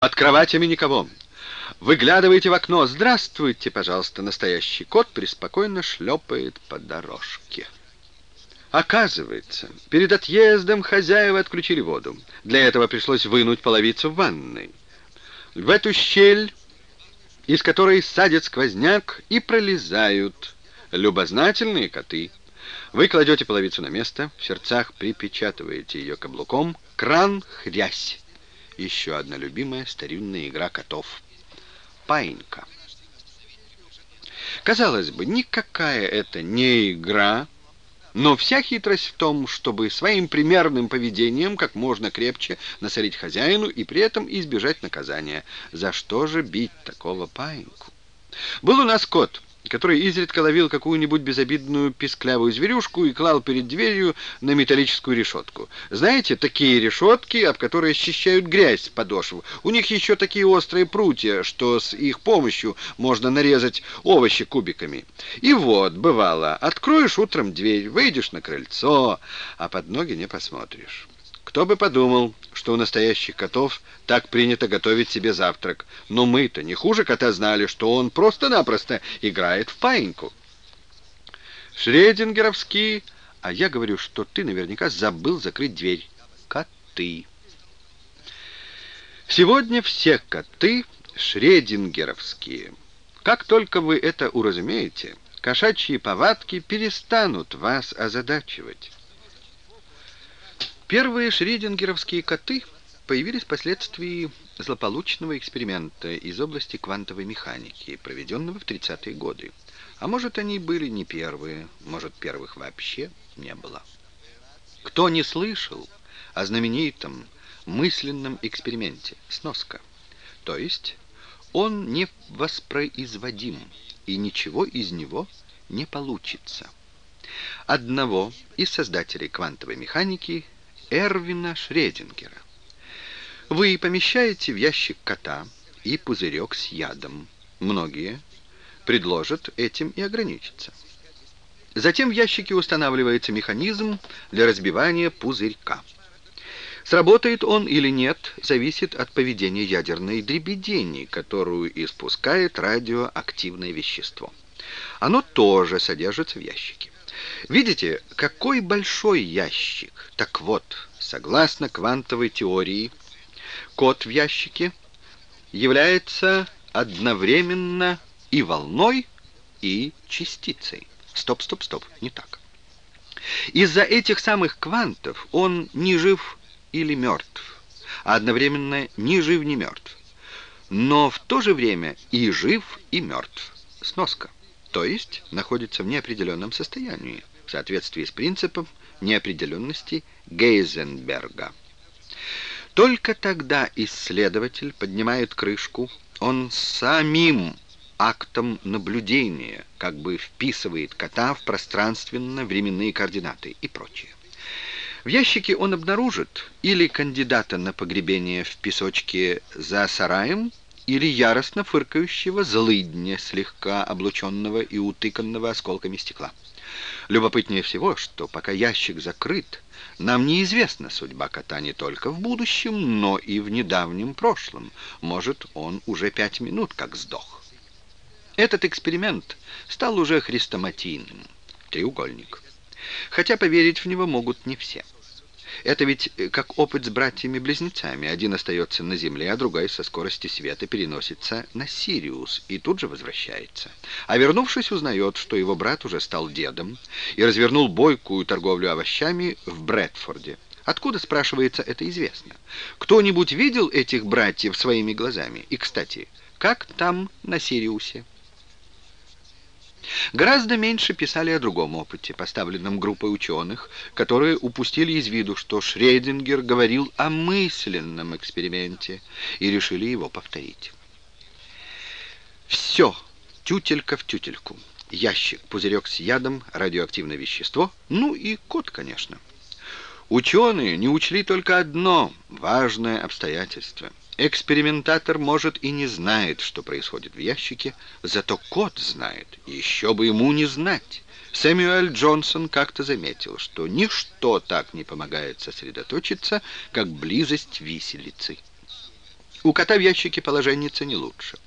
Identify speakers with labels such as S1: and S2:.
S1: Под кроватями никого. Выглядываете в окно. Здравствуйте, пожалуйста, настоящий кот преспокойно шлепает по дорожке. Оказывается, перед отъездом хозяева отключили воду. Для этого пришлось вынуть половицу в ванной. В эту щель, из которой садит сквозняк, и пролезают любознательные коты. Вы кладете половицу на место, в сердцах припечатываете ее каблуком, кран — хрясь. Еще одна любимая старинная игра котов. Паинька. Казалось бы, никакая это не игра, но вся хитрость в том, чтобы своим примерным поведением как можно крепче насолить хозяину и при этом избежать наказания. За что же бить такого паиньку? Был у нас кот — который изредка ловил какую-нибудь безобидную писклявую зверюшку и клал перед дверью на металлическую решетку. Знаете, такие решетки, об которые счищают грязь с подошв. У них еще такие острые прутья, что с их помощью можно нарезать овощи кубиками. И вот, бывало, откроешь утром дверь, выйдешь на крыльцо, а под ноги не посмотришь. Кто бы подумал, что у настоящих котов так принято готовить себе завтрак. Но мы-то не хуже кота знали, что он просто-напросто играет в паиньку. Шредингеровский, а я говорю, что ты наверняка забыл закрыть дверь. Коты. Сегодня все коты шредингеровские. Как только вы это уразумеете, кошачьи повадки перестанут вас озадачивать. Первые шридингеровские коты появились впоследствии злополучного эксперимента из области квантовой механики, проведенного в 30-е годы. А может, они были не первые, может, первых вообще не было. Кто не слышал о знаменитом мысленном эксперименте «Сноска», то есть он не воспроизводим, и ничего из него не получится. Одного из создателей квантовой механики – Эрвина Шредингера. Вы помещаете в ящик кота и пузырек с ядом. Многие предложат этим и ограничиться. Затем в ящике устанавливается механизм для разбивания пузырька. Сработает он или нет, зависит от поведения ядерной дребедени, которую испускает радиоактивное вещество. Оно тоже содержится в ящике. Видите, какой большой ящик? Так вот, согласно квантовой теории, код в ящике является одновременно и волной, и частицей. Стоп, стоп, стоп, не так. Из-за этих самых квантов он не жив или мертв, а одновременно ни жив, ни мертв. Но в то же время и жив, и мертв. Сноска то есть находится в неопределенном состоянии, в соответствии с принципом неопределенности Гейзенберга. Только тогда исследователь поднимает крышку, он самим актом наблюдения как бы вписывает кота в пространственно-временные координаты и прочее. В ящике он обнаружит или кандидата на погребение в песочке за сараем, или яростно фыркающего злыдня, слегка облученного и утыканного осколками стекла. Любопытнее всего, что пока ящик закрыт, нам неизвестна судьба кота не только в будущем, но и в недавнем прошлом. Может, он уже пять минут как сдох. Этот эксперимент стал уже хрестоматийным. Треугольник. Хотя поверить в него могут не все. Это ведь э, как опыт с братьями-близнецами. Один остается на Земле, а другой со скорости света переносится на Сириус и тут же возвращается. А вернувшись, узнает, что его брат уже стал дедом и развернул бойкую торговлю овощами в Брэдфорде. Откуда, спрашивается, это известно? Кто-нибудь видел этих братьев своими глазами? И, кстати, как там на Сириусе? Гораздо меньше писали о другом опыте, поставленном группой ученых, которые упустили из виду, что Шредингер говорил о мысленном эксперименте и решили его повторить. Все, тютелька в тютельку. Ящик, пузырек с ядом, радиоактивное вещество, ну и кот, конечно. Ученые не учли только одно важное обстоятельство. Экспериментатор, может, и не знает, что происходит в ящике, зато кот знает, еще бы ему не знать. Сэмюэль Джонсон как-то заметил, что ничто так не помогает сосредоточиться, как близость виселицы. У кота в ящике положение не лучше.